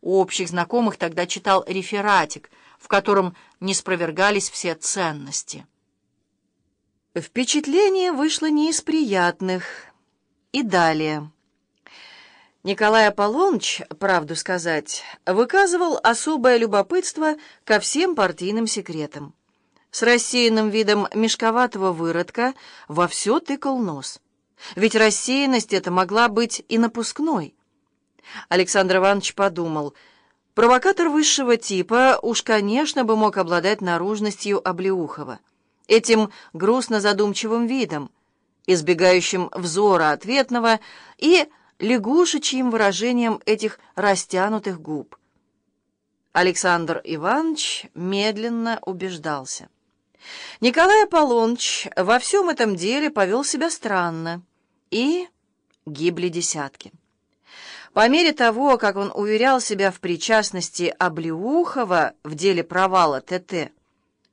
У общих знакомых тогда читал рефератик, в котором не спровергались все ценности. Впечатление вышло не из приятных. И далее. Николай Аполлоныч, правду сказать, выказывал особое любопытство ко всем партийным секретам. С рассеянным видом мешковатого выродка во все тыкал нос. Ведь рассеянность эта могла быть и напускной. Александр Иванович подумал, провокатор высшего типа уж, конечно, бы мог обладать наружностью Облеухова, этим грустно-задумчивым видом, избегающим взора ответного и лягушечьим выражением этих растянутых губ. Александр Иванович медленно убеждался. Николай Аполлоныч во всем этом деле повел себя странно, и гибли десятки. По мере того, как он уверял себя в причастности Облеухова в деле провала ТТ,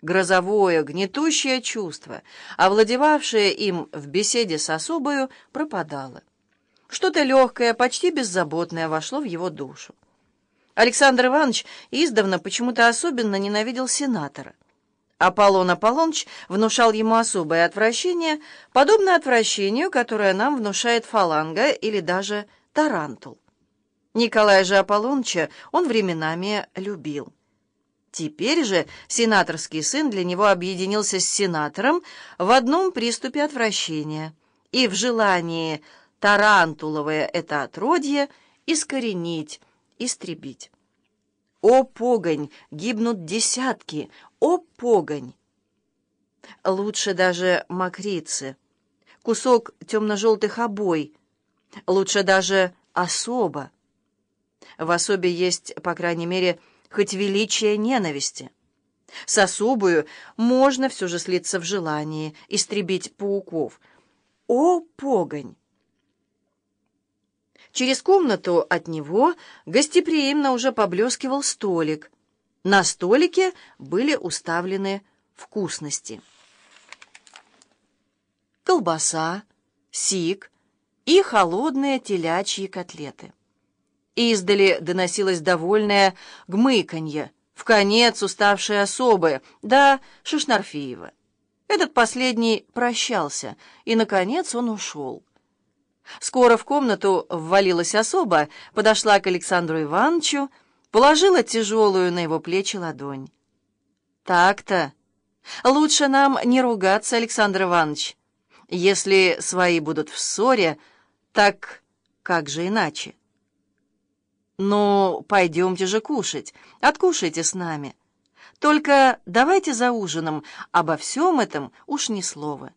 грозовое, гнетущее чувство, овладевавшее им в беседе с особою, пропадало. Что-то легкое, почти беззаботное вошло в его душу. Александр Иванович издавна почему-то особенно ненавидел сенатора. Аполлон Аполлоныч внушал ему особое отвращение, подобное отвращению, которое нам внушает фаланга или даже тарантул. Николая же Аполлоныча он временами любил. Теперь же сенаторский сын для него объединился с сенатором в одном приступе отвращения и в желании тарантуловое это отродье искоренить, истребить. О, погань! Гибнут десятки! О, погонь! Лучше даже мокрицы. Кусок темно-желтых обой. Лучше даже особо. В особе есть, по крайней мере, хоть величие ненависти. С особою можно все же слиться в желании, истребить пауков. О, погонь! Через комнату от него гостеприимно уже поблескивал столик. На столике были уставлены вкусности. Колбаса, сик и холодные телячьи котлеты. Издали доносилось довольное гмыканье, в конец уставшие особы, да Шишнарфиева. Этот последний прощался, и, наконец, он ушел. Скоро в комнату ввалилась особа, подошла к Александру Ивановичу, положила тяжелую на его плечи ладонь. «Так-то. Лучше нам не ругаться, Александр Иванович. Если свои будут в ссоре, так как же иначе?» «Ну, пойдемте же кушать. Откушайте с нами. Только давайте за ужином обо всем этом уж ни слова.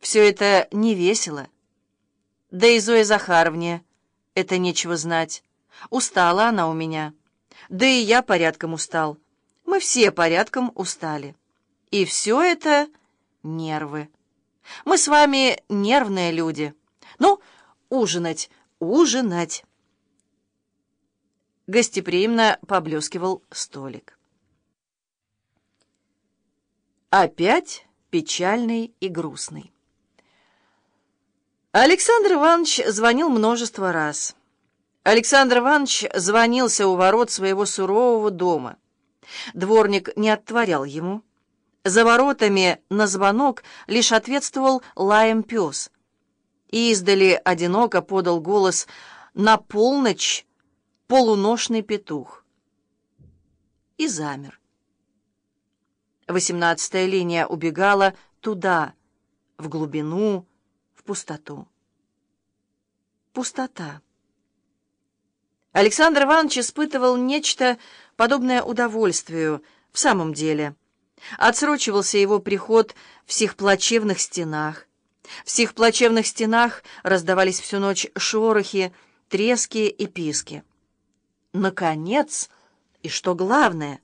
Все это не весело». Да и Зоя Захаровне это нечего знать. Устала она у меня. Да и я порядком устал. Мы все порядком устали. И все это нервы. Мы с вами нервные люди. Ужинать, ужинать. Гостеприимно поблескивал столик. Опять печальный и грустный. Александр Иванович звонил множество раз. Александр Иванович звонился у ворот своего сурового дома. Дворник не отворял ему. За воротами на звонок лишь ответствовал лаем пес. И издали одиноко подал голос «На полночь полуношный петух». И замер. Восемнадцатая линия убегала туда, в глубину, пустоту. Пустота. Александр Иванович испытывал нечто подобное удовольствию в самом деле. Отсрочивался его приход в сих плачевных стенах. В сих плачевных стенах раздавались всю ночь шорохи, трески и писки. Наконец, и что главное,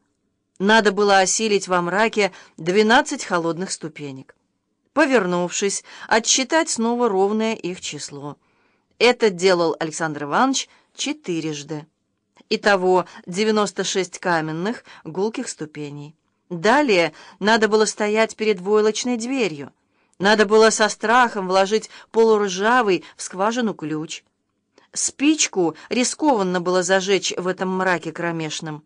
надо было осилить во мраке двенадцать холодных ступенек повернувшись, отсчитать снова ровное их число. Это делал Александр Иванович четырежды. Итого 96 каменных гулких ступеней. Далее надо было стоять перед войлочной дверью. Надо было со страхом вложить полуржавый в скважину ключ. Спичку рискованно было зажечь в этом мраке кромешном.